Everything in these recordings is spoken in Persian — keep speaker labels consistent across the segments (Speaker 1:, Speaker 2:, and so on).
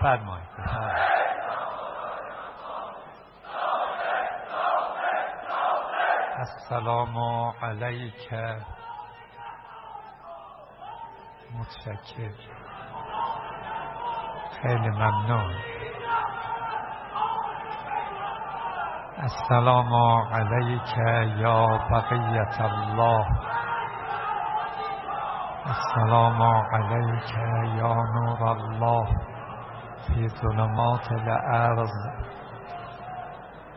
Speaker 1: بفرمایید. السلام علیک. متشکر خیلی ممنون. السلام علیک یا بقیت الله. السلام علیک یا نور الله. فی ظلمات الارض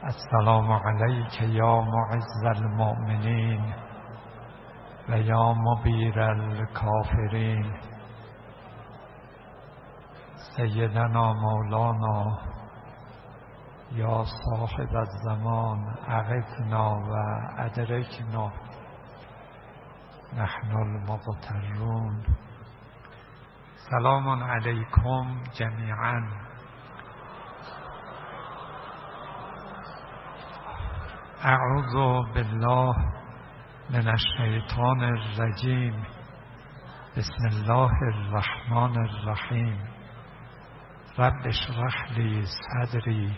Speaker 1: السلام علیک یا معز المؤمنین و یا مبیر الكافرین سیدنا مولانا یا صاحب الزمان اغثنا و ادرکنا. نحن المضطرون. سلام علیکم جمیعا. اعوذ بالله من الشیطان الرجیم. بسم الله الرحمن الرحیم. رب اشرح لی صدری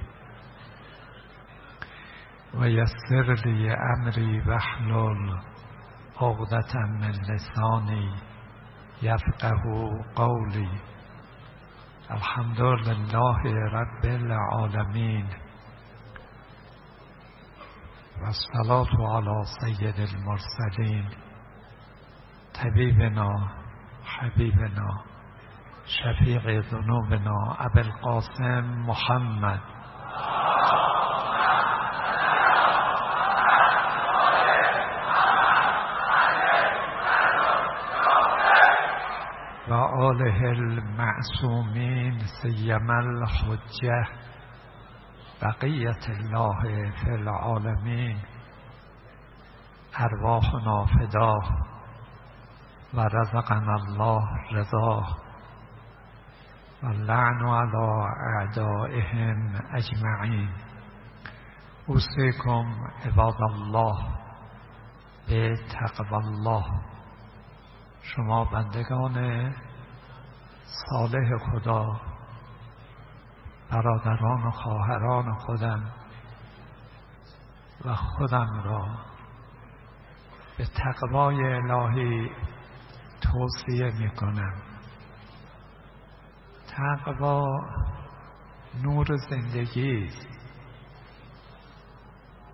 Speaker 1: و یسر لی امری واحلل عقدة من لسانی یفقه قولی. الحمد لله رب العالمین. و الصلاة على سید المرسلین. طبیبنا حبیبنا شفیع ذنوبنا ابو القاسم محمد. و آله المعصومین سیم الحجه بقیت الله فی العالمین ارواحنا فدا و رزقنا الله رضا و لعن علی اعدائهم اجمعین. اوصیکم عباد الله به تقوی الله. شما بندگان صالح خدا برادران و خواهران خودم و خودم را به تقوای الهی توصیه می کنم تقوا نور زندگی است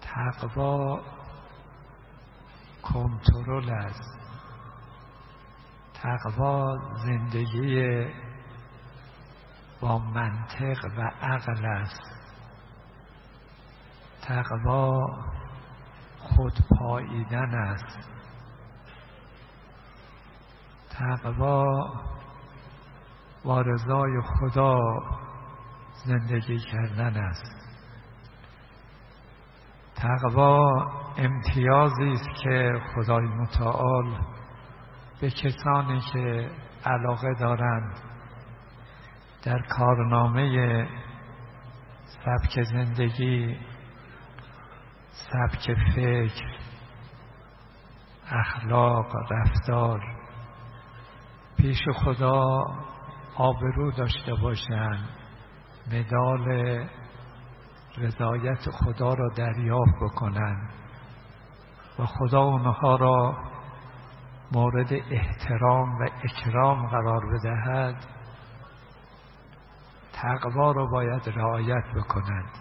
Speaker 1: تقوا کنترل است. تقوا زندگی با منطق و عقل است. تقوا خود پاییدن است. تقوا با رضای خدا زندگی کردن است. تقوا امتیازی است که خدای متعال به کسانی که علاقه دارند در کارنامه سبک زندگی سبک فکر اخلاق رفتار پیش خدا آبرو داشته باشند. مدال رضایت خدا را دریافت بکنند و خدا اونها را مورد احترام و اکرام قرار بدهد تقوا رو باید رعایت بکنند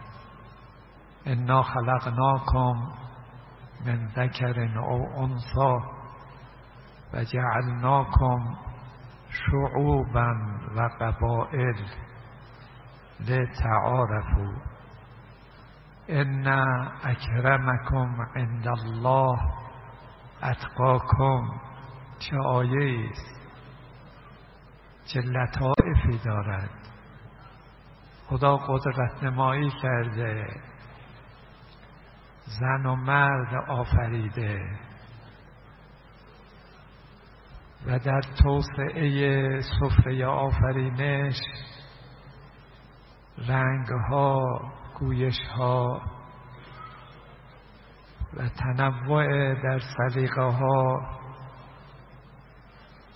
Speaker 1: انا خلقناکم من ذکر او انثا و جعلناکم شعوبا و قبائل لتعارفوا. ان اکرمکم عند الله اتقاکم. چه آیه است؟ چه لطائفی دارد؟ خدا قدرت نمایی کرده زن و مرد آفریده. و در توسعه سفره آفرینش رنگ ها گویش ها و تنوع در سلیقه ها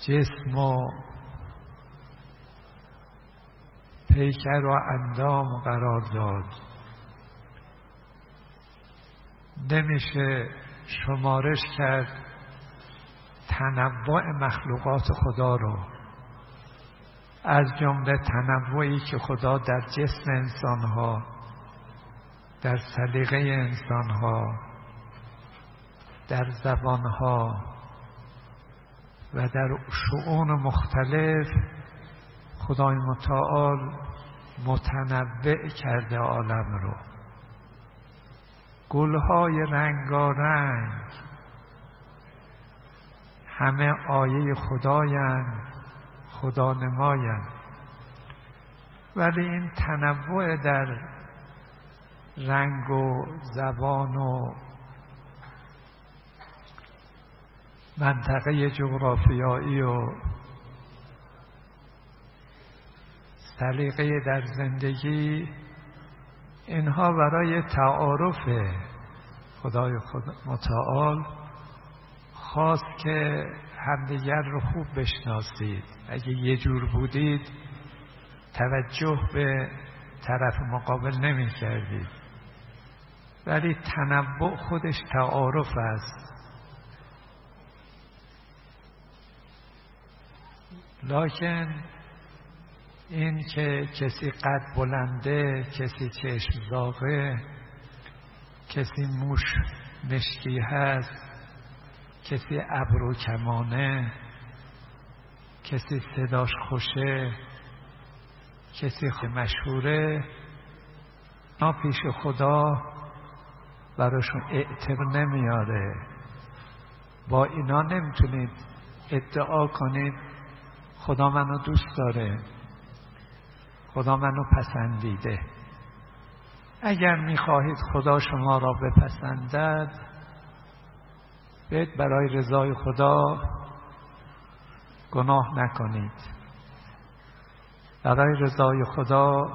Speaker 1: جسم و پیکر و اندام قرار داد نمیشه شمارش کرد تنوع مخلوقات خدا رو از جمله تنوعی که خدا در جسم انسانها در سلیقه انسانها در زبانها و در شعون مختلف خدای متعال متنوع کرده عالم رو. گلهای رنگارنگ همه آیه خدایند خدا نمایند. ولی این تنوع در رنگ و زبان و منطقه جغرافیایی و سلیقه در زندگی اینها برای تعارف خدای خدا متعال خواست که همدیگر رو خوب بشناسید. اگه یه جور بودید توجه به طرف مقابل نمی کردید ولی تنوع خودش تعارف است. لکن این که کسی قد بلنده کسی چشم زاغه کسی موش مشکی هست کسی ابرو کمانه کسی صداش خوشه کسی مشهوره نا پیش خدا براشون اعتبار نمیاره. با اینا نمی‌تونید ادعا کنید خدا منو دوست داره. خدا منو پسندیده. اگر می‌خواهید خدا شما را بپسندد بید برای رضای خدا گناه نکنید. برای رضای خدا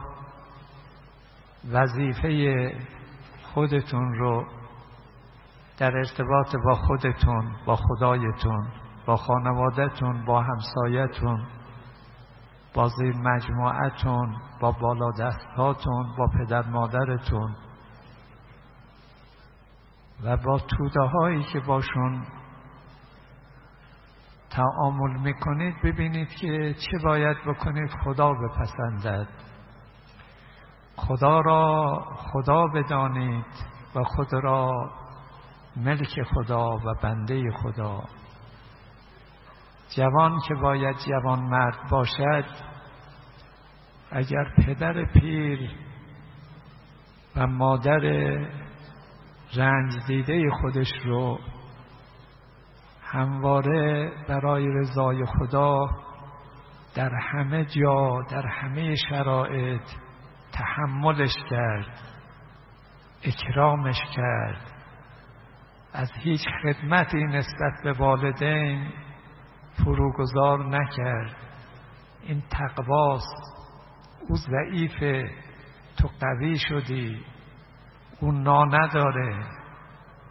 Speaker 1: وظیفه خودتون رو در ارتباط با خودتون با خدایتون با خانوادهتون با همسایتون با زیر مجموعتون با بالا دستهاتون با پدر مادرتون و با توده هایی که باشون تعامل می‌کنید ببینید که چه باید بکنید. خدا بپسندد. خدا را خدا بدانید و خود را ملک خدا و بنده خدا. جوان که باید جوان مرد باشد اگر پدر پیر و مادر رنج دیده خودش رو همواره برای رضای خدا در همه جا در همه شرایط تحملش کرد اکرامش کرد. از هیچ خدمتی نسبت به والدین فروگذار نکرد. این تقواست او ضعیفه تو قوی شدی. او نا نداره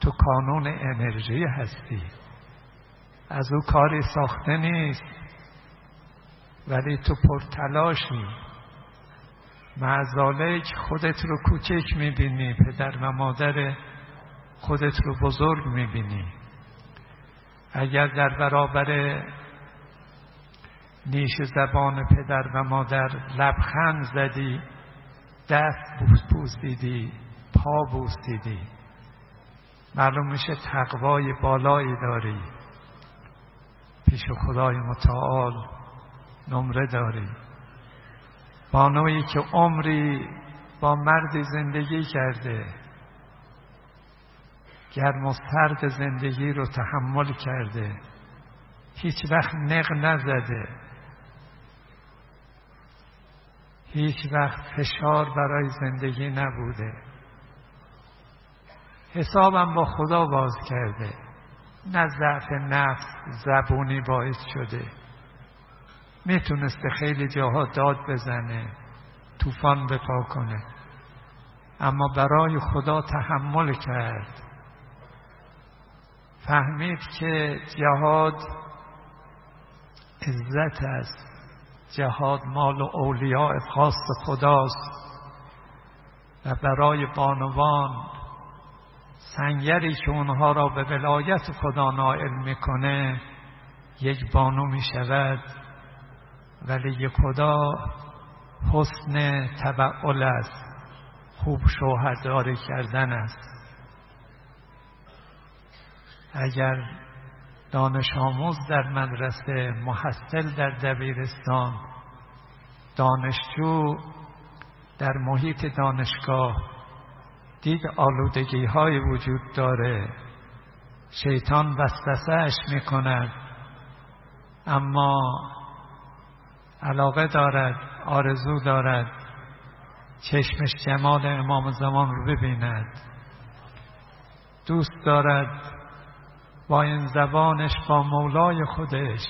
Speaker 1: تو کانون انرژی هستی. از او کاری ساخته نیست. ولی تو پرتلاشی. معذالک خودت رو کوچک می‌بینی پدر و مادر خودت رو بزرگ می‌بینی. اگر در برابر نیش زبان پدر و مادر لبخند زدی دست بوسیدی پا بوسیدی. معلوم میشه تقوای بالایی داری. پیش خدای متعال نمره داری. بانویی که عمری با مردی زندگی کرده گرم و سرد زندگی رو تحمل کرده. هیچ وقت نق نزده. هیچ وقت فشار برای زندگی نبوده. حسابم با خدا باز کرده. نه ضعف نفس زبونی باعث شده. می‌تونسته خیلی جاها داد بزنه طوفان بپا کنه. اما برای خدا تحمل کرد. فهمید که جهاد عزت است. جهاد مال و اولیاء خاص خداست. و برای بانوان سنگری که اونها را به ولایت خدا نائل می‌کنه یک بانو می شود ولی خدا حسن تبعال است خوب شوهرداری کردن است. اگر دانش آموز در مدرسه محصل در دبیرستان دانشجو در محیط دانشگاه دید آلودگی های وجود داره. شیطان وسوسهش می کند اما علاقه دارد آرزو دارد. چشمش جمال امام زمان رو ببیند. دوست دارد با این زبانش با مولای خودش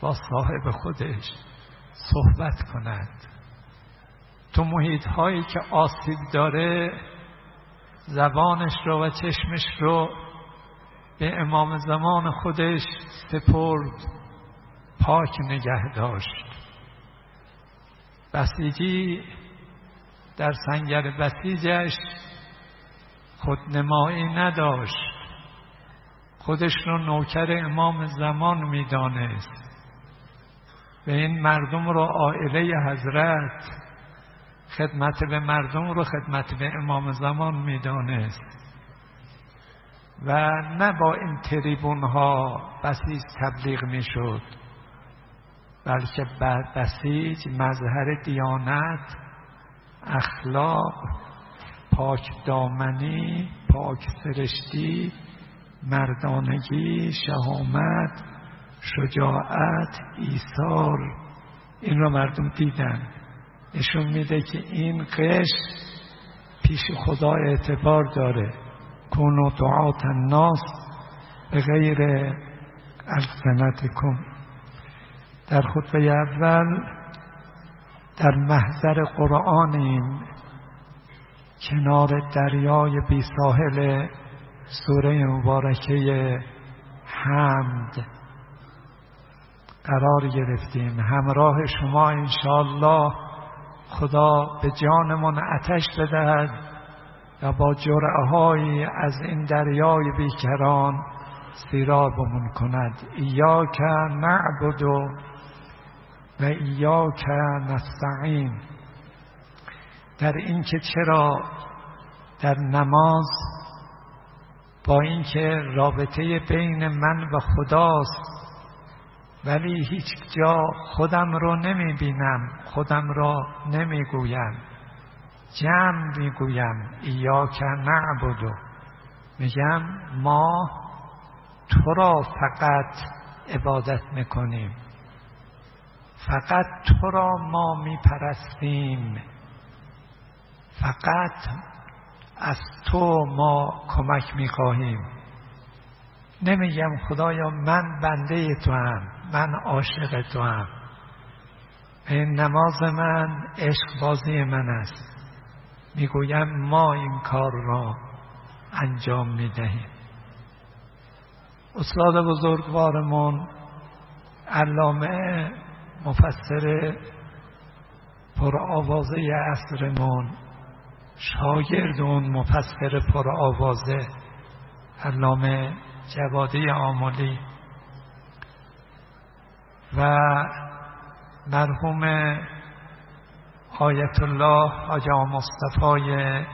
Speaker 1: با صاحب خودش صحبت کند. تو محیط هایی که آسیب داره زبانش رو و چشمش رو به امام زمان خودش سپرد پاک نگه داشت. بسیجی در سنگر بسیجش خودنمایی نداشت. خودش رو نوکر امام زمان می‌دانست. و این مردم رو عائله حضرت خدمت به مردم رو خدمت به امام زمان می‌دانست. و نه با این تریبون ها بسیج تبلیغ می‌شد بلکه بسیج مظهر دیانت اخلاق پاک دامنی پاک سرشتی مردانگی شهامت شجاعت ایثار. این را مردم دیدن. نشون میده که این قش پیش خدا اعتبار داره. کن و دعات الناس به غیر السنتکم در خطبه اول در محضر قرآنیم. کنار دریای بی ساحل سوره مبارکه حمد قرار گرفتیم. همراه شما انشاءالله خدا به جانمان اتش بدهد و با جرعه از این دریای بیکران سیرابمون کند. ایاک نعبد و ایاک نستعین. در اینکه چرا در نماز با اینکه رابطه بین من و خداست ولی هیچ جا خودم رو نمی بینم خودم را نمی گویم جمع می گویم ایاک نعبدو میگم ما تو را فقط عبادت می‌کنیم. فقط تو را ما میپرستیم. فقط از تو ما کمک می‌خواهیم. نمیگم خدایا من بنده تو هم من عاشق تو هم این نماز من عشق بازی من است. می‌گویم ما این کار را انجام می‌دهیم. استاد بزرگوارمون علامه مفسر پر آوازه شاگرد اون مفسر پر آوازه علامه جوادی آمالی و مرحوم آیت الله حاج مصطفی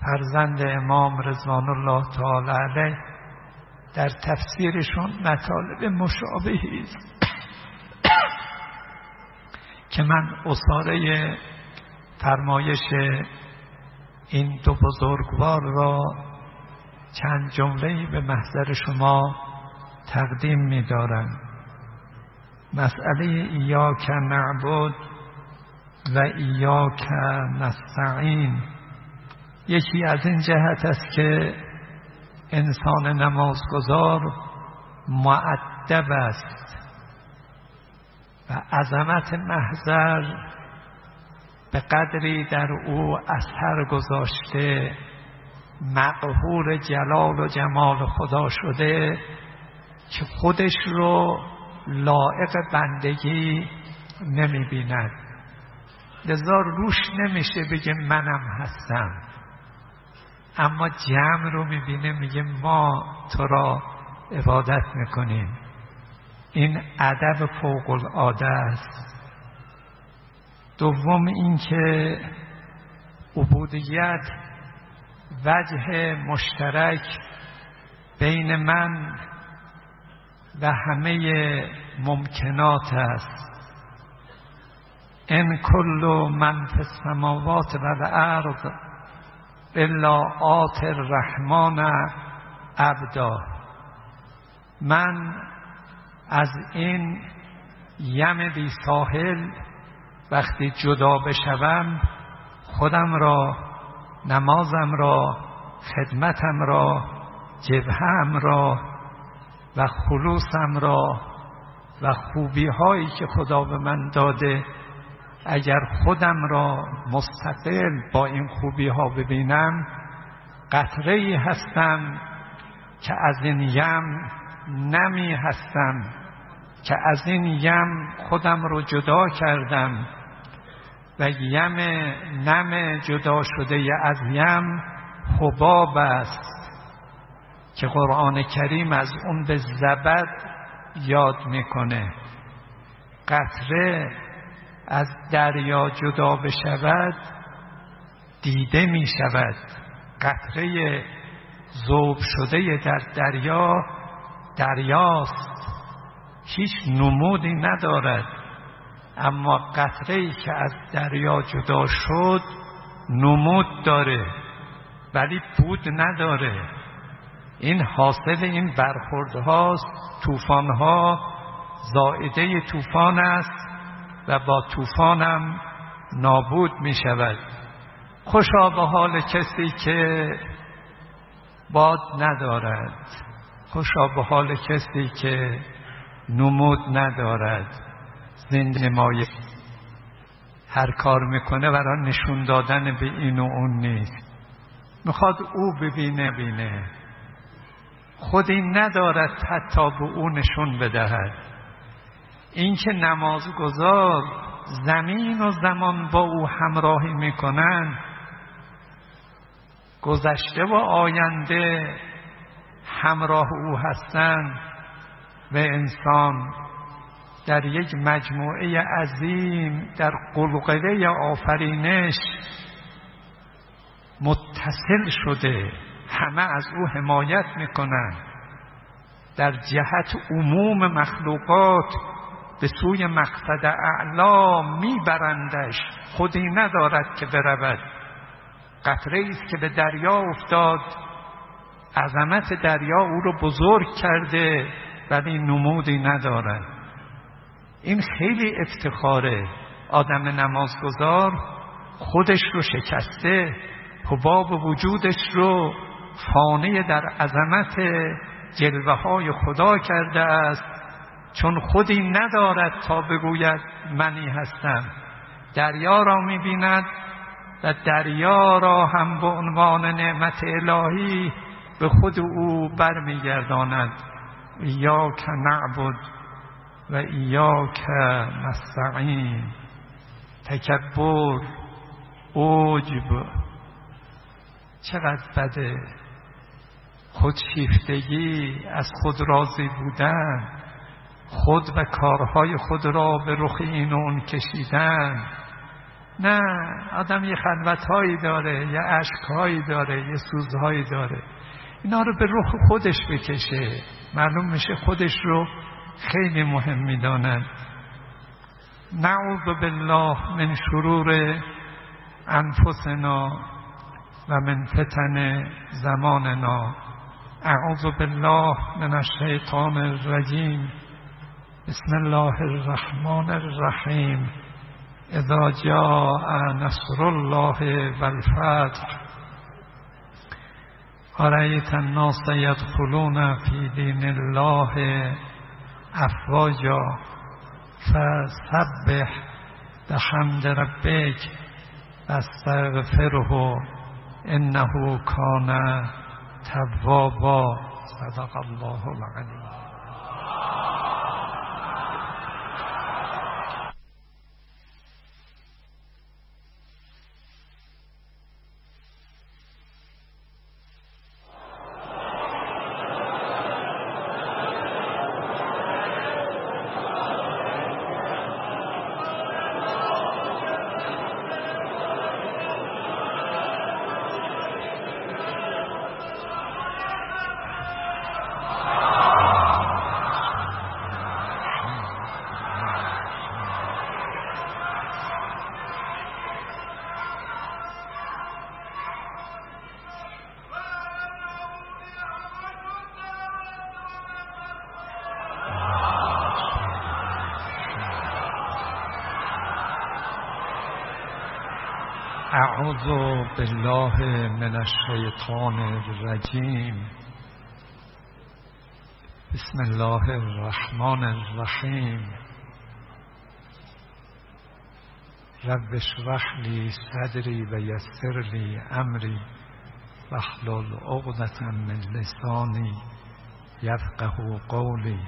Speaker 1: فرزند امام رضوان الله تعالی علیه در تفسیرشون مطالب مشابهی است که من اصاره فرمایش این دو بزرگوار را چند جمله به محضر شما تقدیم می دارم مسئله ایاک نعبد و ایاک نستعین. یکی از این جهت است که انسان نمازگذار معدب است و عظمت محضر به قدری در او اثر گذاشته مقهور جلال و جمال خدا شده که خودش رو لائق بندگی نمی‌بیند. لذا روش نمیشه بگه منم هستم. اما جمع رو می‌بینه میگه ما تو را عبادت می‌کنیم. این ادب فوق العاده است. دوم اینکه عبودیت وجه مشترک بین من و همه ممکنات است. ان کل من فی السماوات و الارض الا آت الرحمن عبدا. من از این یم بی ساحل وقتی جدا بشوم خودم را نمازم را خدمتم را جبهم را و خلوصم را و خوبی هایی که خدا به من داده اگر خودم را مستقل با این خوبی ها ببینم قطره ای هستم که از این یم نمی هستم که از این یم خودم رو جدا کردم. و یم نم جدا شده از یم حباب است که قرآن کریم از اون به زبد یاد می‌کنه. قطره از دریا جدا بشود دیده می شود قطره زوب شده در دریا دریاست. هیچ نمودی ندارد. اما قطره ای که از دریا جدا شد نمود داره ولی بود نداره. این حاصل این برخورد هاست توفان ها زائده طوفان است و با طوفانم نابود می شود خوشا به حال کسی که باد ندارد. خوشا به حال کسی که نمود ندارد. زنده مایه. هر کار می‌کنه برای نشون دادن به این و اون نیست. می‌خواد او ببینه بینه خودی ندارد حتی به او نشون بدهد. اینکه نماز گذار زمین و زمان با او همراهی می‌کنند گذشته و آینده همراه او هستند و انسان در یک مجموعه عظیم در قلقله آفرینش متصل شده. همه از او حمایت می‌کنند. در جهت عموم مخلوقات به سوی مقصد اعلا میبرندش. خودی ندارد که برود. قطره است که به دریا افتاد. عظمت دریا او رو بزرگ کرده ولی نمودی ندارد. این خیلی افتخاره. آدم نمازگذار خودش رو شکسته حباب وجودش رو فانه در عظمت جلوه های خدا کرده است. چون خودی ندارد تا بگوید منی هستم. دریا را می‌بیند و دریا را هم به عنوان نعمت الهی به خود او برمیگرداند. ایاک نعبد و ایاک نستعین. تکبر اوجب. چقدر بده خودشیفتگی از خود راضی بودن خود و کارهای خود را به رخ این اون کشیدن. نه آدم یه خلوتهایی داره یه عشقهایی داره یه سوزهایی داره. اینا رو به رخ خودش بکشه. معلوم میشه خودش رو خیلی مهم می‌داند. نعوذ بالله من شرور انفسنا و من فتن زماننا. اعوذ بالله من الشیطان الرجیم. بسم الله الرحمن الرحیم. اذا جاء نصر الله والفتح. ارایت الناس يدخلون في دين الله افواجا فسبح بحمد ربك واستغفره انه كان توابا. صدق الله العلیم اعوذ بالله من الشیطان الرجیم. بسم الله الرحمن الرحیم. رب اشرح لی صدری و یسر لی امری واحلل عقدة من لسانی یفقه قولی.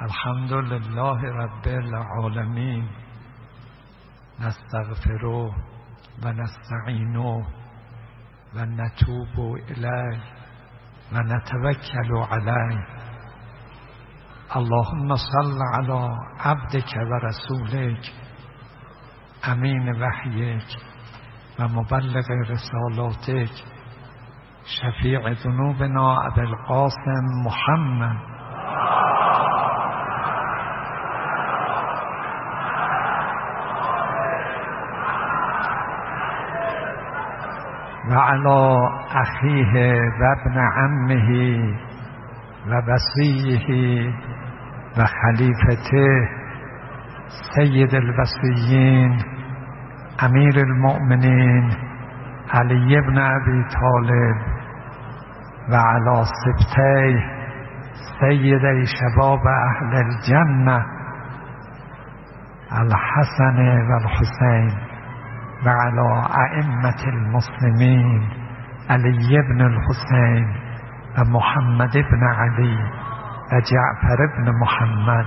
Speaker 1: الحمد لله رب العالمین. نستغفره و نستعینه و نتوب الیه و نتوکل علیه اللهم صل على عبدك و رسولك امین وحیک و مبلغ رسالاتک شفیع ذنوبنا ابو القاسم محمد. وعلى أخيه وابن عمه ووصيه وخليفته سيد الوصيين أمير المؤمنين علي بن أبي طالب وعلى سبتي سيدي شباب أهل الجنة الحسن والحسين وعلى أئمة المسلمين علي بن الحسين ومحمد بن علي وجعفر بن محمد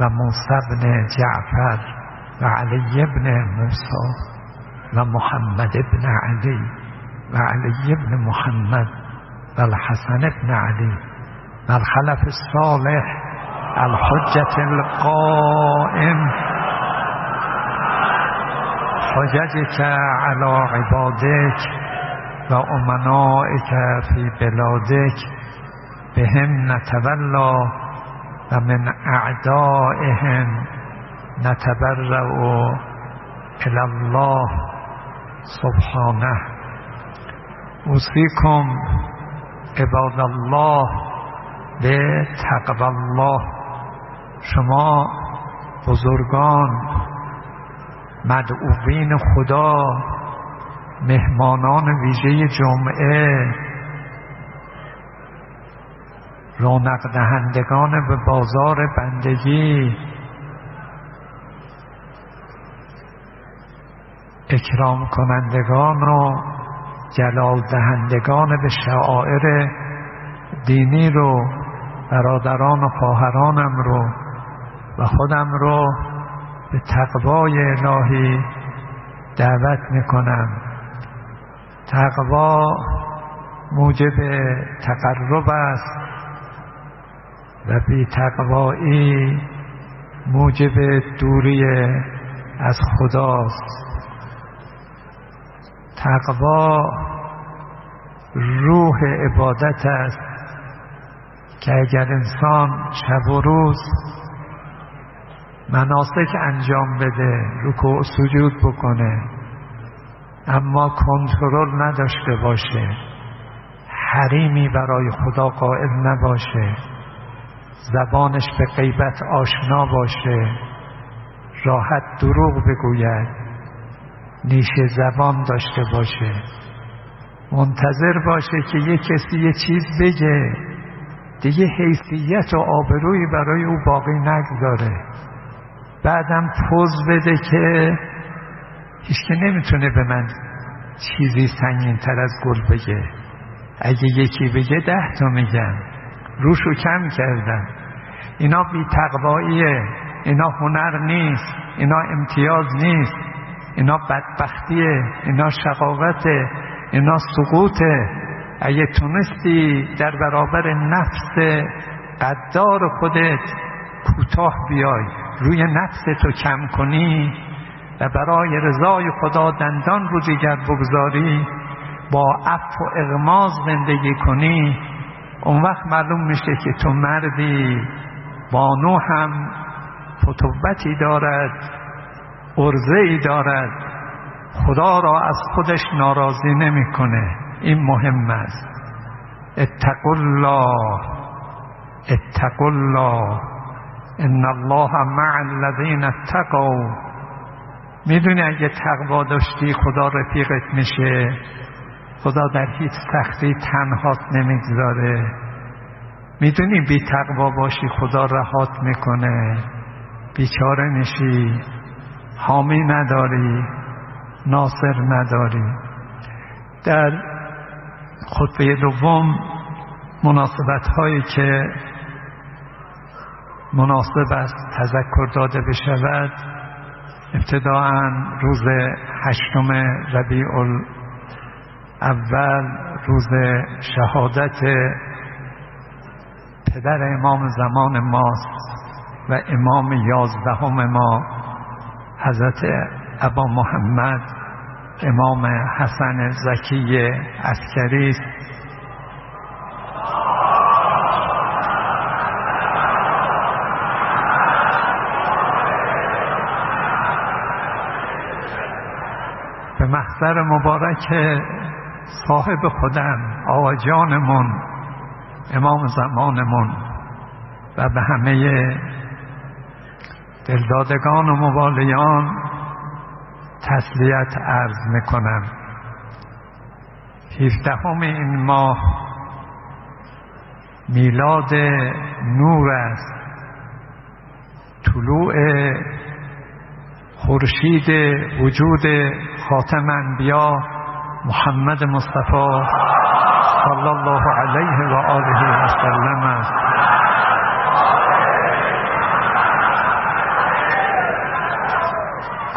Speaker 1: وموسى بن جعفر وعلي بن موسى ومحمد بن علي وعلي بن محمد والحسن بن علي والخلف الصالح الحجة القائم حججك على عبادك و امنائك في بلادك بهم نتولى و من اعدائهم نتبرع الى الله سبحانه. اوصيكم عباد الله به تقوی الله. شما بزرگان مدعوین خدا مهمانان ویژه جمعه رونق دهندگان به بازار بندگی اکرام کنندگان و جلال دهندگان به شعائر دینی رو برادران و خواهرانم رو و خودم رو به تقوای الهی دعوت می‌کنم. تقوا موجب تقرب است و بی تقوایی موجب دوری از خداست. تقوا روح عبادت است که اگر انسان شب و روز مناسک انجام بده رکوع سجود بکنه. اما کنترل نداشته باشه. حریمی برای خدا قائل نباشه. زبانش به غیبت آشنا باشه. راحت دروغ بگوید. نیشه زبان داشته باشه. منتظر باشه که یه کسی یه چیز بگه. دیگه حیثیت و آبرویی برای او باقی نگذاره. بعدم پوز بده که که نمی‌تونه به من چیزی سنگین تر از گل بگه. اگه یکی بگه ده تا میگم. روشو کم کردم. اینا بی تقواییه. اینا هنر نیست. اینا امتیاز نیست. اینا بدبختیه. اینا شقاوته. اینا سقوطه. اگه تونستی در برابر نفس قدار خودت کوتاه بیای. روی نفس تو کم کنی و برای رضای خدا دندان رو دیگر بگذاری با عفو و اغماز زندگی کنی. اون وقت معلوم میشه که تو مردی. بانو هم فتوبتی دارد ارزه ای دارد. خدا را از خودش ناراضی نمی‌کنه. این مهم است. اتقوا الله. اتقوا الله. ان الله مع الذين اتقوا. می‌دونی اگه تقوا داشتی خدا رفیقت میشه. خدا در هیچ سختی تنهات نمی‌گذاره. می‌دونی بی تقوا باشی خدا رهات می‌کنه. بیچاره میشی. حامی نداری. ناصر نداری. در خطبه دوم مناسبت هایی که مناسب است تذکر داده بشود. ابتداعا روز هشتم ربیع اول روز شهادت پدر امام زمان ماست و امام یازدهم ما حضرت ابا محمد امام حسن زکی عسکری است. محضر مبارک صاحب خودم آقا جانمون امام زمانمون و به همه دلدادگان و موالیان تسلیت عرض می‌کنم. هیفتهم این ماه میلاد نور است. خورشید وجود خاتم انبیا محمد مصطفی صلی الله علیه و آله و سلم است.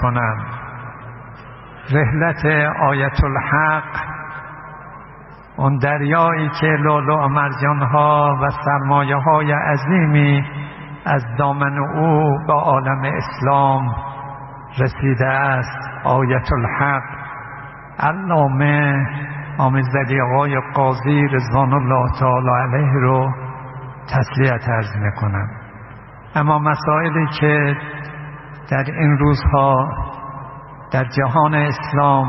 Speaker 1: کنم. رحلت آیت الحق اون دریایی که لولو مرجان ها و سرمایه های عظیمی از دامن او به عالم اسلام رسیده است آیت الحق. علامه آمزدی آقای قاضی رضوان الله تعالی علیه رو تسلیت ارز می‌کنم. اما مسائلی که در این روزها در جهان اسلام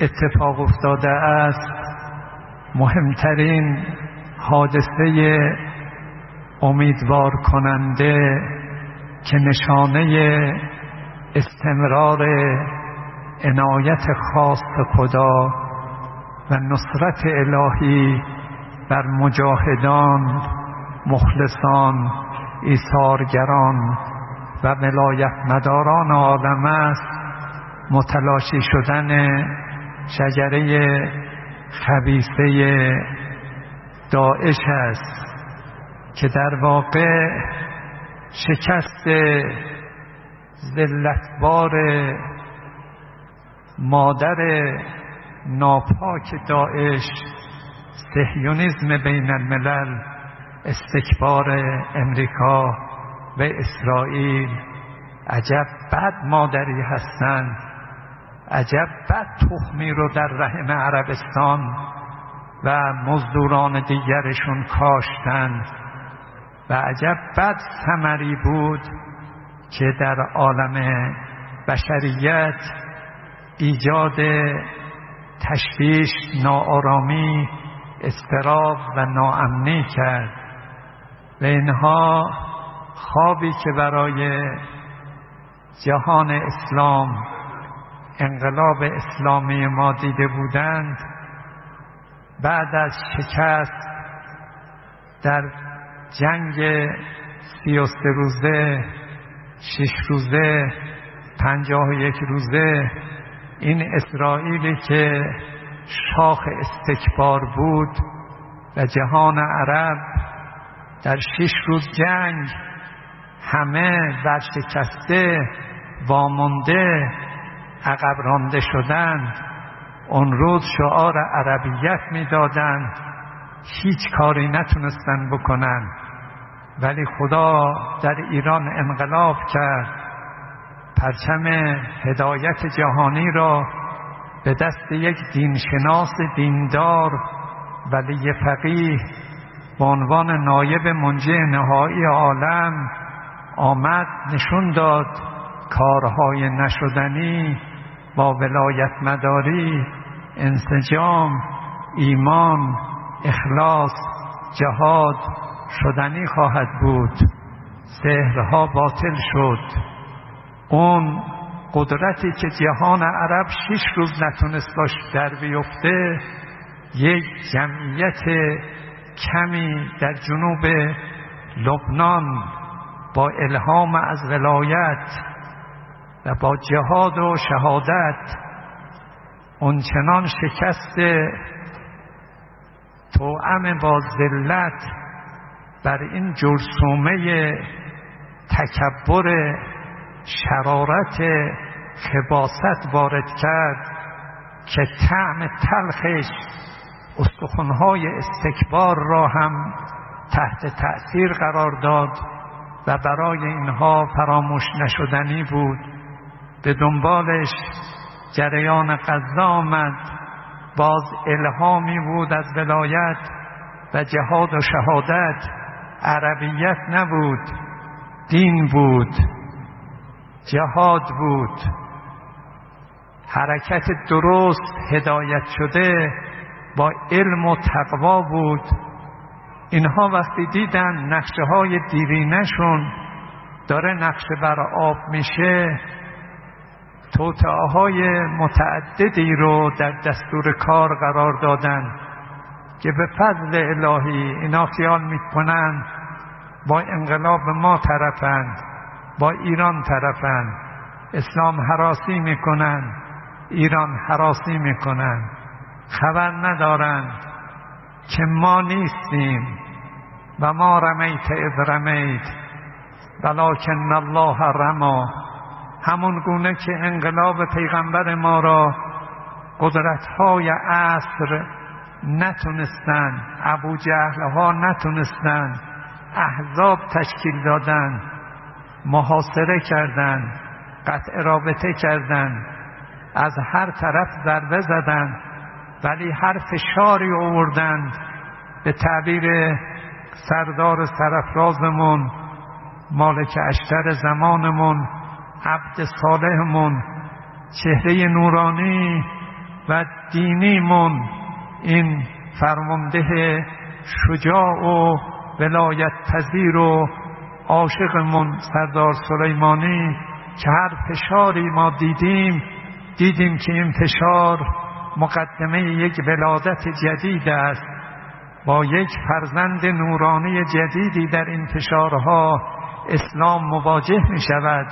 Speaker 1: اتفاق افتاده است مهمترین حادثه امیدوار کننده که نشانه استمرار عنایت خاص خدا و نصرت الهی بر مجاهدان مخلصان ایثارگران و ولایت مداران عالم است. متلاشی شدن شجره خبیثه داعش است که در واقع شکست ذلتبار مادر ناپاک داعش سهیونیزم بین الملل استکبار امریکا و اسرائیل. عجب بد مادری هستند. عجب بد تخمی رو در رحم عربستان و مزدوران دیگرشون کاشتند. و عجب بد ثمری بود که در عالم بشریت ایجاد تشویش ناآرامی استراب و ناامنی کرد و اینها خوابی که برای جهان اسلام انقلاب اسلامی ما دیده بودند بعد از شکست در جنگ سی و سه روزه شش روزه پنجاه و یک روزه این اسرائیلی که شاخ استکبار بود و جهان عرب در شش روز جنگ همه ورشکسته وامونده عقب رانده شدند. اون روز شعار عربیت می‌دادند. هیچ کاری نتونستن بکنن. ولی خدا در ایران انقلاب کرد. پرچم هدایت جهانی را به دست یک دینشناس دیندار ولی فقیه به عنوان نایب منجه نهایی عالم آمد نشون داد کارهای نشدنی با ولایت مداری انسجام ایمان اخلاص جهاد شدنی خواهد بود. سهرها باطل شد. اون قدرتی که جهان عرب شش روز نتونست باش در بیفته یک جمعیت کمی در جنوب لبنان با الهام از ولایت و با جهاد و شهادت اونچنان شکست توعم با ذلت بر این جرسومه تکبر شرارت خباست وارد کرد که طعم تلخش استخونهای استکبار را هم تحت تأثیر قرار داد و برای اینها فراموش نشدنی بود. به دنبالش جریان قضا آمد. باز الهامی بود از ولایت و جهاد و شهادت. عربیت نبود دین بود جهاد بود. حرکت درست هدایت شده با علم و تقوا بود. اینها وقتی دیدن نقشه های دیرینشون داره نقشه بر آب میشه توطعه های متعددی رو در دستور کار قرار دادن. که به فضل الهی اینا خیال با انقلاب ما طرفند با ایران طرفند. اسلام حراسی می‌کنن ایران حراسی می‌کنن خبر ندارند که ما نیستیم و ما رمیت اذ رمیت. ولکن الله رما. همون گونه که انقلاب پیغمبر ما را قدرت های عصر نتونستن ابو جهل ها نتونستن احزاب تشکیل دادن محاصره کردند قطع رابطه کردند از هر طرف ضربه زدند ولی هر فشاری آوردند به تعبیر سردار سرفرازمون مالک اشتر زمانمون عبد صالحمون چهره نورانی و دینیمون. این فرمانده شجاع و ولایت پذیر و عاشقمون سردار سلیمانی که هر فشاری ما دیدیم دیدیم که این فشار مقدمه یک ولادت جدید است. با یک فرزند نورانی جدیدی در این فشارها اسلام مواجه می شود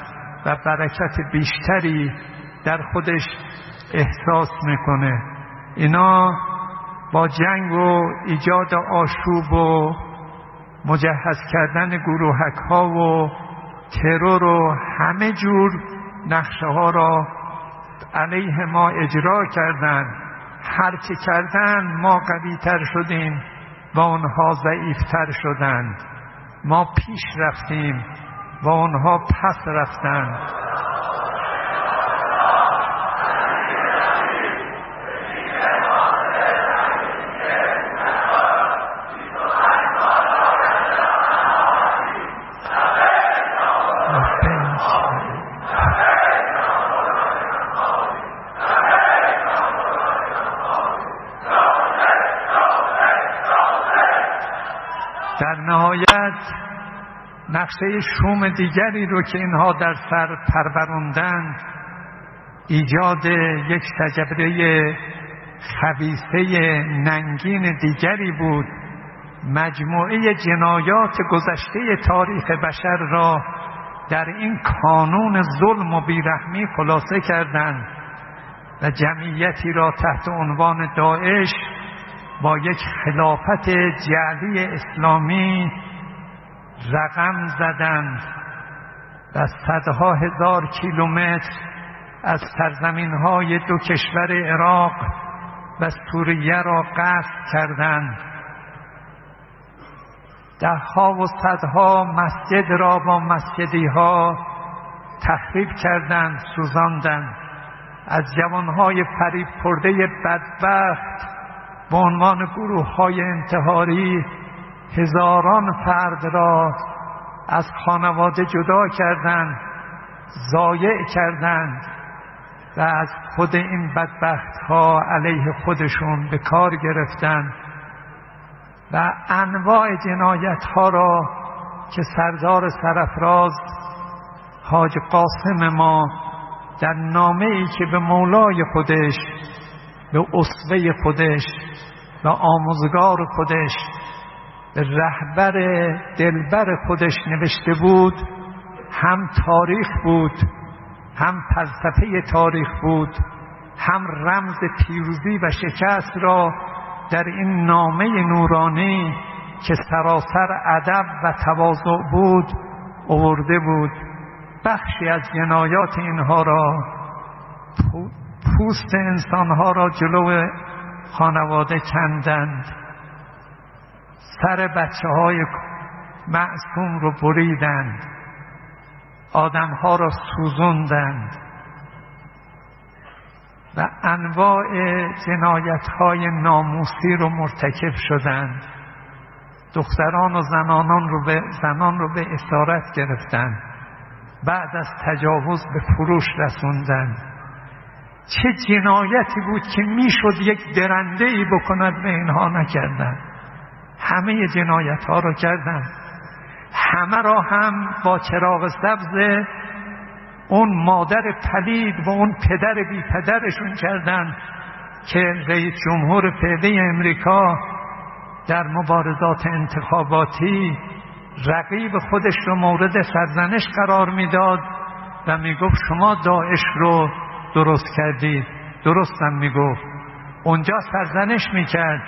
Speaker 1: و برکت بیشتری در خودش احساس می‌کنه. اینا با جنگ و ایجاد آشوب و مجهز کردن گروهک ها و ترور و همه جور نقشه ها را علیه ما اجرا کردند. هر چه کردن ما قویتر شدیم و آنها ضعیفتر شدند. ما پیش رفتیم و آنها پس رفتند. نقشه شوم دیگری رو که اینها در سر پروروندن ایجاد یک شجبره خبیسه ننگین دیگری بود. مجموعه جنایات گذشته تاریخ بشر را در این کانون ظلم و بیرحمی خلاصه کردند و جمعیتی را تحت عنوان داعش با یک خلافت جعلی اسلامی رقم زدند و صدها هزار کیلومتر از سرزمین های دو کشور عراق و سوریه را قصد کردند دهها و صدها مسجد را با مسجدی ها تخریب کردند سوزاندند از جوانهای فریب پرده بدبخت به عنوان گروه های انتحاری هزاران فرد را از خانواده جدا کردند ضایع کردند و از خود این بدبخت ها علیه خودشون به کار گرفتند و انواع جنایت ها را که سردار سرفراز حاج قاسم ما در نامه ای که به مولای خودش به اصوه خودش و آموزگار خودش رهبر دلبر خودش نوشته بود هم تاریخ بود هم فلسفه تاریخ بود هم رمز پیروزی و شکست را در این نامه نورانی که سراسر ادب و تواضع بود آورده بود. بخشی از جنایات اینها را پوست انسانها را جلو خانواده کندند. سر بچه های معصوم رو بریدند آدمها را سوزندند و انواع جنایت های ناموسی رو مرتکب شدند دختران و زنانان رو به زنان رو به اسارت گرفتند بعد از تجاوز به فروش رسوندند چه جنایتی بود که می‌شد یک درنده ای بکند به اینها نکردند همه جنایت ها رو کردند همه را هم با چراغ سبز اون مادر پلید و اون پدر بی پدرشون کردن که رئیس جمهور فعلی امریکا در مبارزات انتخاباتی رقیب خودش رو مورد سرزنش قرار می‌داد و می‌گفت شما داعش رو درست کردید. درستم می‌گفت. اونجا سرزنش می‌کرد.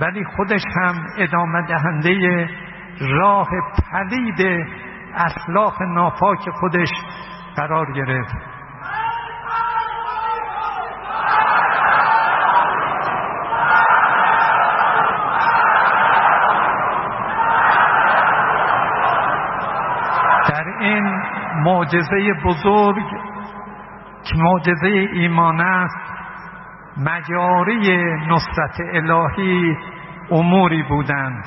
Speaker 1: ولی خودش هم ادامه دهنده راه پلید اصلاح ناپاک خودش قرار گرفت. در این معجزه بزرگ که معجزه ایمان است مجاری نصرت الهی اموری بودند.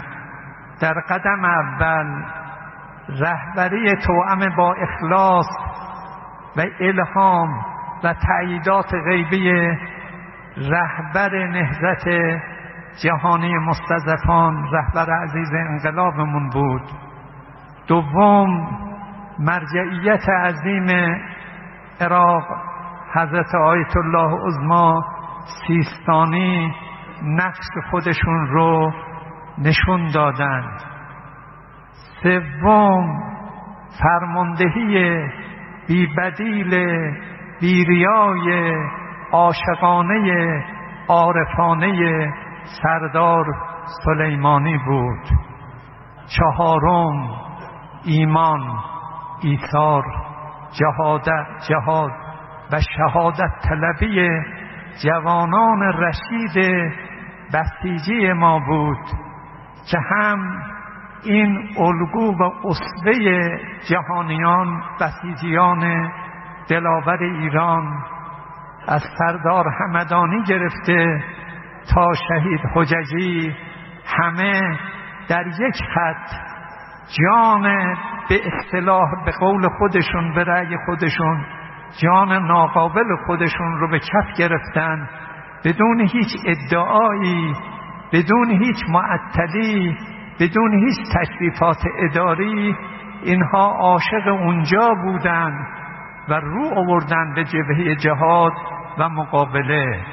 Speaker 1: در قدم اول رهبری توأم با اخلاص و الهام و تعییدات غیبی رهبر نهزت جهانی مستضعفان رهبر عزیز انقلابمون بود. دوم مرجعیت عظیم عراق حضرت آیت الله عظما سیستانی نقش خودشون رو نشون دادند سوم فرماندهی بی بدیل بیریای عاشقانه عارفانه سردار سلیمانی بود. چهارم ایمان ایثار جهاد جهاد و شهادت طلبی جوانان رشید بسیجی ما بود که هم این الگو و اصوه جهانیان بسیجیان دلاور ایران از سردار همدانی گرفته تا شهید حججی همه در یک خط جان به اصطلاح به قول خودشون به رأی خودشون جان ناقابل خودشون رو به کف گرفتن بدون هیچ ادعایی بدون هیچ معطلی بدون هیچ تشریفات اداری اینها عاشق اونجا بودند و رو آوردن به جبهه جهاد و مقابله.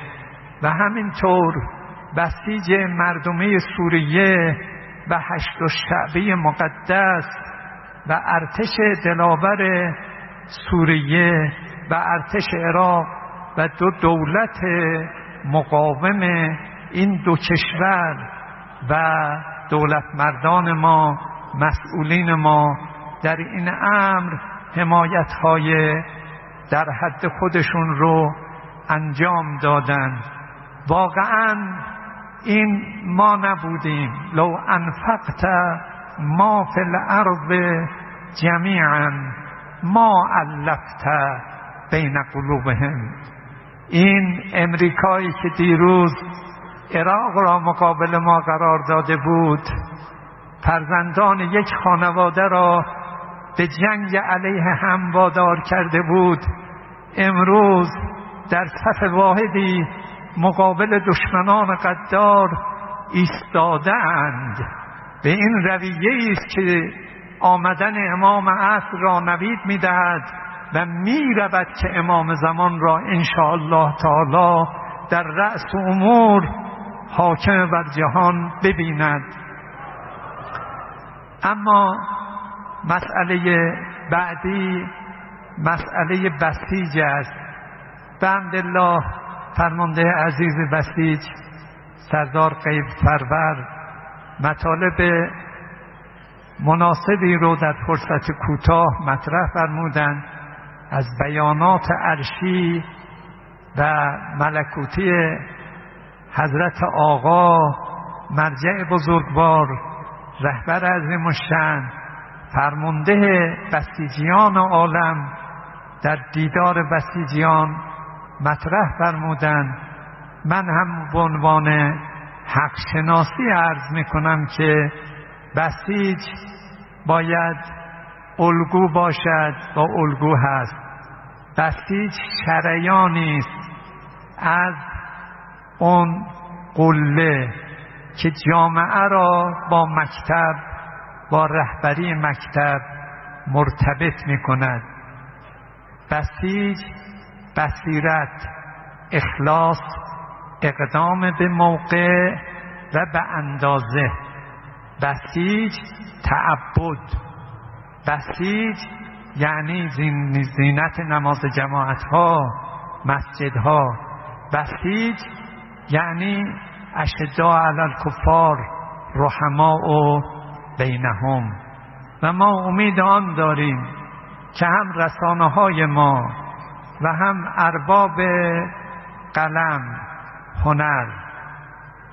Speaker 1: و همینطور بسیج مردمه سوریه و هشت و شعبه مقدس و ارتش دلاور سوریه و ارتش عراق و دو دولت مقاوم این دو کشور و دولت مردان ما مسئولین ما در این امر حمایت های در حد خودشون رو انجام دادند واقعا این ما نبودیم. لو انفقت ما فی الارض جمیعا ما علفت بین قلوبهم این امریکایی که دیروز عراق را مقابل ما قرار داده بود فرزندان یک خانواده را به جنگ علیه هم وادار کرده بود. امروز در صف واحدی مقابل دشمنان قدار ایستاده به این رویه است که آمدن امام عصر را نوید می‌دهد. و می‌رود که امام زمان را الله تعالی در رأس امور حاکم بر جهان ببیند. اما مسئله بعدی مسئله بسیج است. بند الله فرمانده عزیز بسیج سردار قیب فرور مطالب مناسبی رو در فرصت کوتاه مطرح فرمودند. از بیانات عرشی و ملکوتی حضرت آقا مرجع بزرگوار رهبر الشن فرمانده بسیجیان عالم در دیدار بسیجیان مطرح فرمودند. من هم به عنوان حق شناسی عرض می کنم که بسیج باید الگو باشد و الگو هست. بسیج شریانی است از اون قله که جامعه را با مکتب با رهبری مکتب مرتبط می کند بسیج بصیرت اخلاص اقدام به موقع و به اندازه. بسیج تعبد. بسیج یعنی زینت نماز جماعت ها مسجد ها بسیج یعنی اشدا علی الکفار رحما و بینهم. و ما امید آن داریم که هم رسانه های ما و هم ارباب قلم هنر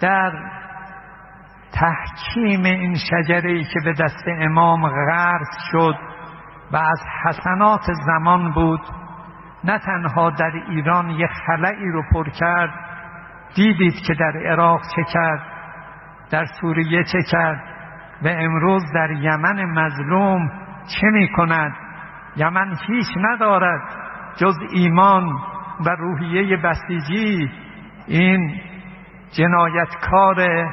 Speaker 1: در تحکیم این شجره ای که به دست امام غرس شد و از حسنات زمان بود نه تنها در ایران یک خلعی رو پر کرد دیدید که در عراق چه کرد در سوریه چه کرد و امروز در یمن مظلوم چه می کند یمن هیچ ندارد جز ایمان و روحیه بسیجی. این جنایتکار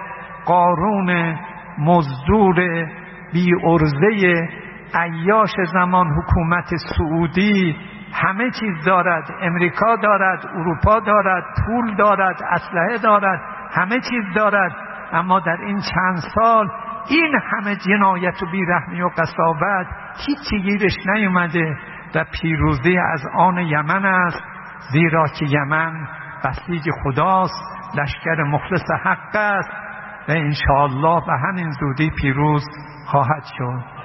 Speaker 1: قارون مزدور بی ارزه عیاش زمان حکومت سعودی. همه چیز دارد امریکا دارد اروپا دارد پول دارد اسلحه دارد همه چیز دارد. اما در این چند سال این همه جنایت و بیرحمی و قصاوت هیچی گیرش نیومده و پیروزی از آن یمن است. زیرا که یمن بسیج خداست لشکر مخلص حق است. و انشاءالله به همین زودی پیروز خواهد شد.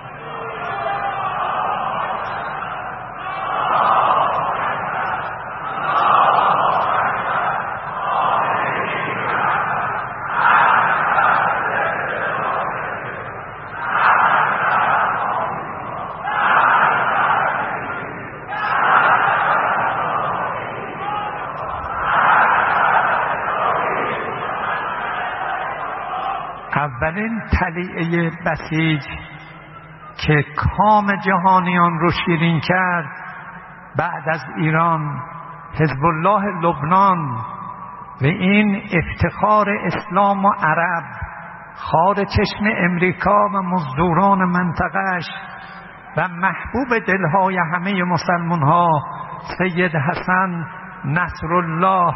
Speaker 1: تلیعه بسیج که کام جهانیان رو شیرین کرد. بعد از ایران حزب الله لبنان و این افتخار اسلام و عرب خار چشم امریکا و مزدوران منطقش و محبوب دلهای همه مسلمان ها سید حسن نصر الله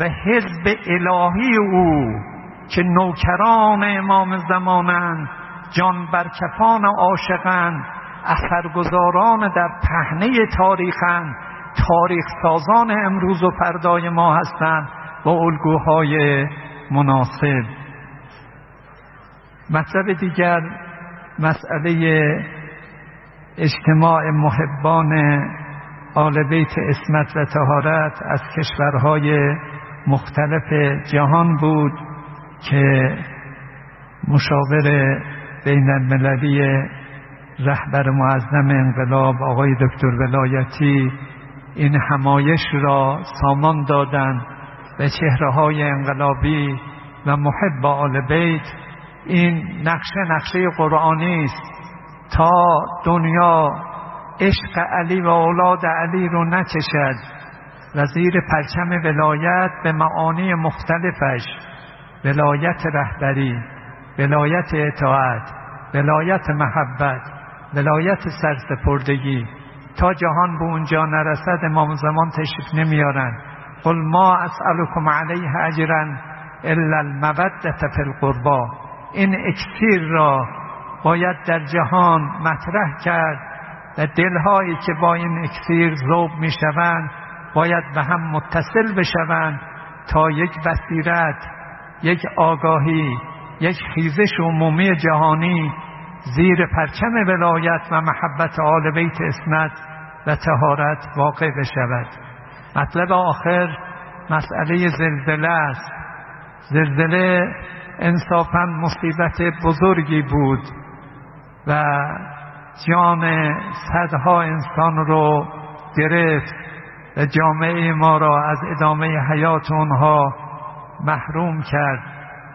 Speaker 1: و حزب الهی او که نوکران امام زمانند جان برکفان عاشقند اثرگذاران در پهنه تاریخند تاریخ سازان امروز و فردای ما هستند با الگوهای مناسب. مطلب دیگر مسئله اجتماع محبان آل بیت اسمت و تهارت از کشورهای مختلف جهان بود. که مشاور بین المللی رهبر معظم انقلاب آقای دکتر ولایتی این همایش را سامان دادند به چهره های انقلابی و محب آل بیت. این نقشه نقشه قرآنی است. تا دنیا عشق علی و اولاد علی رو نچشد. و زیر پرچم ولایت به معانی مختلفش. ولایت رهبری ولایت اطاعت ولایت محبت ولایت سرسپردگی. تا جهان به اونجا نرسد امام زمان تشریف نمیارن قل ما اسألكم علیه اجرا الا المودت فی القربا. این اکسیر را باید در جهان مطرح کرد و دلهایی که با این اکسیر ذوب می‌شوند باید به هم متصل بشوند تا یک بصیرت یک آگاهی یک خیزش عمومی جهانی زیر پرچم ولایت و محبت آل بیت اسمت و تهارت واقع بشود. مطلب آخر مسئله زلزله است. زلزله انصافا مصیبت بزرگی بود و جان صدها انسان رو گرفت و جامعه ما را از ادامه حیات اونها محروم کرد.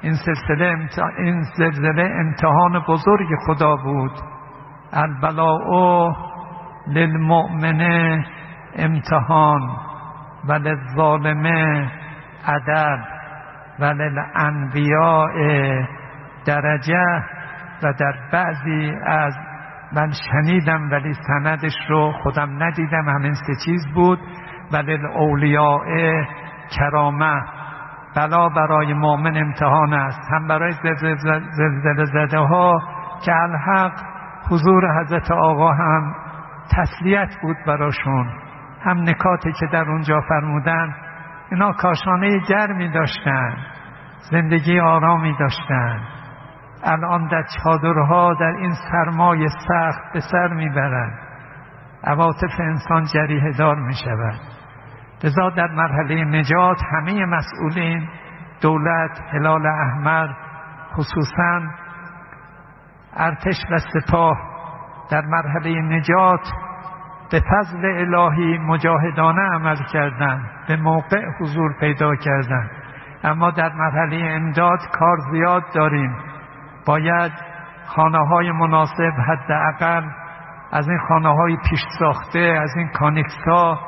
Speaker 1: این سلسله این زلزله امتحان بزرگ خدا بود. البلاء للمؤمن امتحان و للظالمه ادب و للانبیاء درجه و در بعضی از من شنیدم ولی سندش رو خودم ندیدم. همین سه چیز بود. و للاولیاء کرامه. بلا برای مؤمن امتحان است. هم برای زلزله زده ها که الحق حضور حضرت آقا هم تسلیت بود براشون. هم نکاتی که در اونجا فرمودن اینا کاشانه گرمی داشتن زندگی آرامی داشتن. الان در چادرها در این سرمای سخت به سر می‌برند عواطف انسان جریه دار می شود لذا در مرحله نجات همه مسئولین دولت هلال احمر خصوصا ارتش و سپاه در مرحله نجات به فضل الهی مجاهدانه عمل کردند به موقع حضور پیدا کردند. اما در مرحله امداد کار زیاد داریم. باید خانه های مناسب حداقل از این خانه های پیش ساخته از این کانکس ها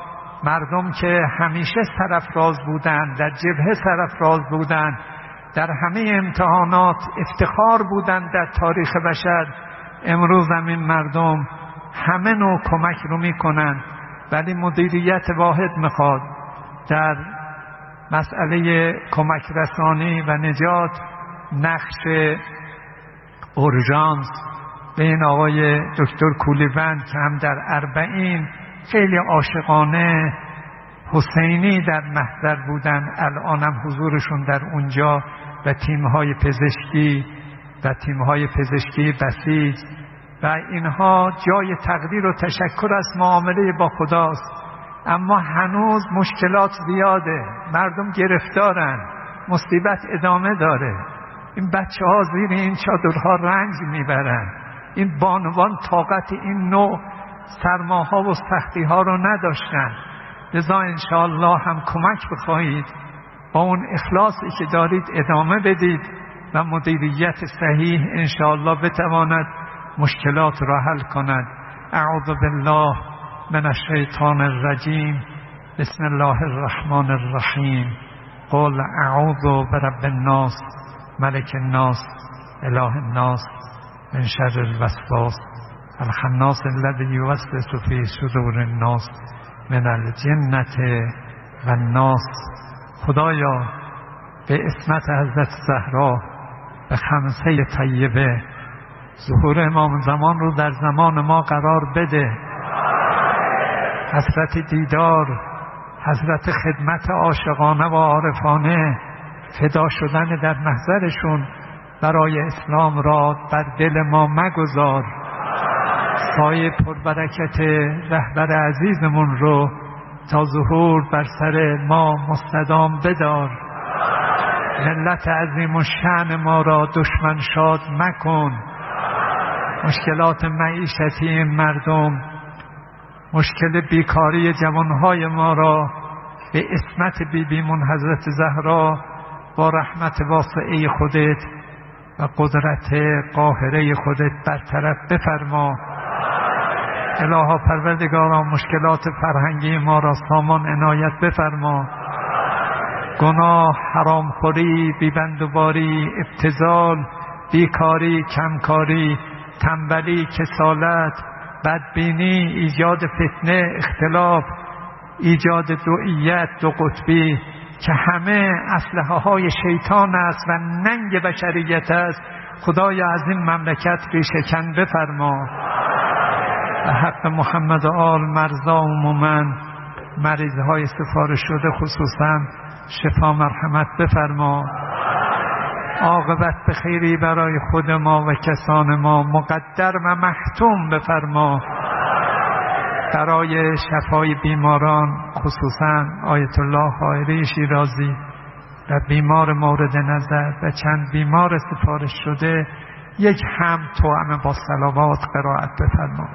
Speaker 1: مردم که همیشه سرفراز بودند در جبهه سرفراز بودند در همه امتحانات افتخار بودند در تاریخ بشر امروز هم این مردم همه نوع کمک رو می‌کنن ولی مدیریت واحد می‌خواد. در مسئله کمک رسانی و نجات نقش اورژانس به این آقای دکتر کولیوند که هم در اربعین خیلی عاشقانه حسینی در محضر بودن. الانم حضورشون در اونجا و تیمهای پزشکی و تیمهای پزشکی بسیج و اینها جای تقدیر و تشکر از معامله با خداست. اما هنوز مشکلات زیاده. مردم گرفتارن. مصیبت ادامه داره. این بچه ها زیر این چادرها رنج می‌برن. این بانوان طاقت این نوع سرماها و سختی ها رو نداشتن. لذا انشاءالله هم کمک بخواهید. با اون اخلاصی که دارید ادامه بدید و مدیریت صحیح انشاءالله بتواند مشکلات را حل کند. اعوذ بالله من الشیطان الرجیم. بسم الله الرحمن الرحیم. قل اعوذ برب الناس ملک الناس اله الناس من شر الوسواس. الخناس الذي يوسوس في صدور الناس من الجنت و الناس خدایا به اسمت حضرت زهرا به خمسه طیبه. ظهور امام زمان رو در زمان ما قرار بده. حضرت دیدار حضرت خدمت عاشقانه و عارفانه. فدا شدن در محضرشون برای اسلام را بر دل ما مگذار. سایه پربرکت رهبر عزیزمون رو تا ظهور بر سر ما مستدام بدار. ملت عظیم و شعن ما را دشمن شاد مکن. مشکلات معیشتی این مردم مشکل بیکاری جوانهای ما را به اسمت بیبیمون حضرت زهرا با رحمت واسعه خودت و قدرت قاهره خودت برطرف بفرما. الها پروردگارا مشکلات فرهنگی ما را سامان عنایت بفرما. گناه حرامخوری بیبندوباری ابتزال بیکاری کمکاری تنبلی کسالت بدبینی ایجاد فتنه اختلاف ایجاد دوئیت دو قطبی که همه اسلحه های شیطان است و ننگ بشریت است. خدای از این مملکت ریشکن بفرما. حق محمد آل مرزا عموما مریض های سفارش شده خصوصا شفا مرحمت بفرما. عاقبت به خیری برای خود ما و کسان ما مقدر و محتوم بفرما. برای شفای بیماران خصوصا آیت الله حائری شیرازی و بیمار مورد نظر و چند بیمار سفارش شده یک هم توأم با صلوات قرائت بفرما.